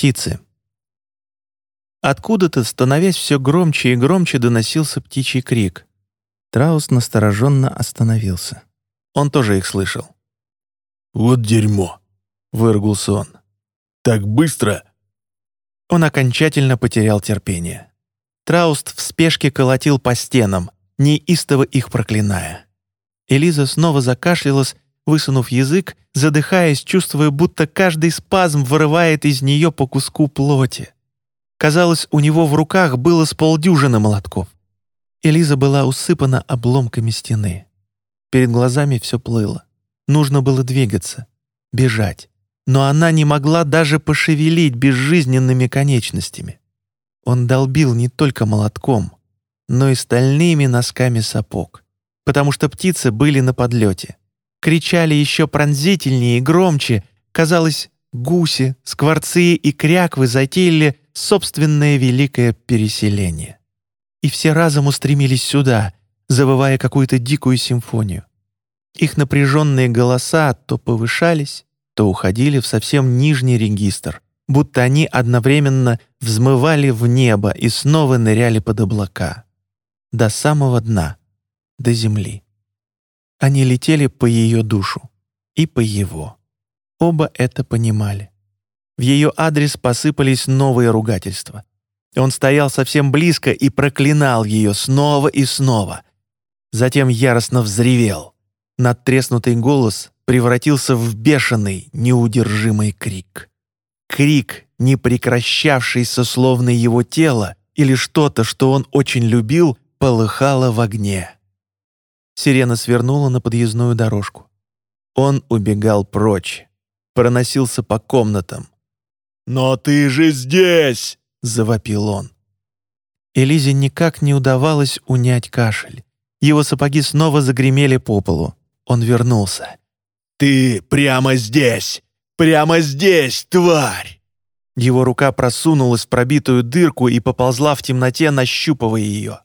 Птицы. Откуда-то, становясь все громче и громче, доносился птичий крик. Траус настороженно остановился. Он тоже их слышал. «Вот дерьмо!» — выругался он. «Так быстро!» Он окончательно потерял терпение. Трауст в спешке колотил по стенам, неистово их проклиная. Элиза снова закашлялась, высунув язык, задыхаясь, чувствуя, будто каждый спазм вырывает из нее по куску плоти. Казалось, у него в руках было с полдюжины молотков. Элиза была усыпана обломками стены. Перед глазами все плыло. Нужно было двигаться, бежать. Но она не могла даже пошевелить безжизненными конечностями. Он долбил не только молотком, но и стальными носками сапог, потому что птицы были на подлете. Кричали еще пронзительнее и громче. Казалось, гуси, скворцы и кряквы затеяли собственное великое переселение. И все разом устремились сюда, завывая какую-то дикую симфонию. Их напряженные голоса то повышались, то уходили в совсем нижний регистр, будто они одновременно взмывали в небо и снова ныряли под облака. До самого дна, до земли. Они летели по ее душу и по его. Оба это понимали. В ее адрес посыпались новые ругательства. Он стоял совсем близко и проклинал ее снова и снова. Затем яростно взревел. Надтреснутый голос превратился в бешеный, неудержимый крик. Крик, не прекращавшийся словно его тело или что-то, что он очень любил, полыхало в огне. Сирена свернула на подъездную дорожку. Он убегал прочь, проносился по комнатам. «Но ты же здесь!» — завопил он. Элизе никак не удавалось унять кашель. Его сапоги снова загремели по полу. Он вернулся. «Ты прямо здесь! Прямо здесь, тварь!» Его рука просунулась в пробитую дырку и поползла в темноте, нащупывая ее.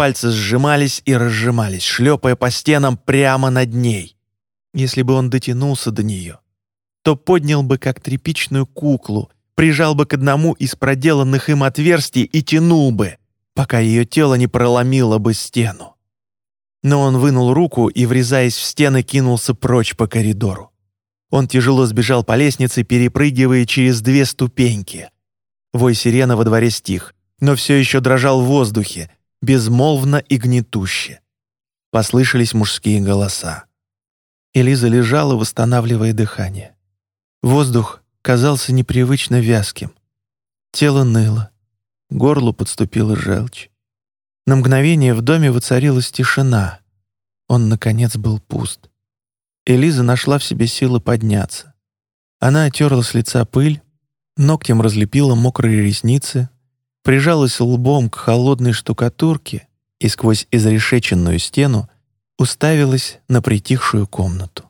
Пальцы сжимались и разжимались, шлепая по стенам прямо над ней. Если бы он дотянулся до нее, то поднял бы как тряпичную куклу, прижал бы к одному из проделанных им отверстий и тянул бы, пока ее тело не проломило бы стену. Но он вынул руку и, врезаясь в стены, кинулся прочь по коридору. Он тяжело сбежал по лестнице, перепрыгивая через две ступеньки. Вой сирена во дворе стих, но все еще дрожал в воздухе, безмолвно и гнетуще. Послышались мужские голоса. Элиза лежала, восстанавливая дыхание. Воздух казался непривычно вязким. Тело ныло, горлу подступила желчь. На мгновение в доме воцарилась тишина. Он, наконец, был пуст. Элиза нашла в себе силы подняться. Она отерла с лица пыль, ногтем разлепила мокрые ресницы, прижалась лбом к холодной штукатурке и сквозь изрешеченную стену уставилась на притихшую комнату.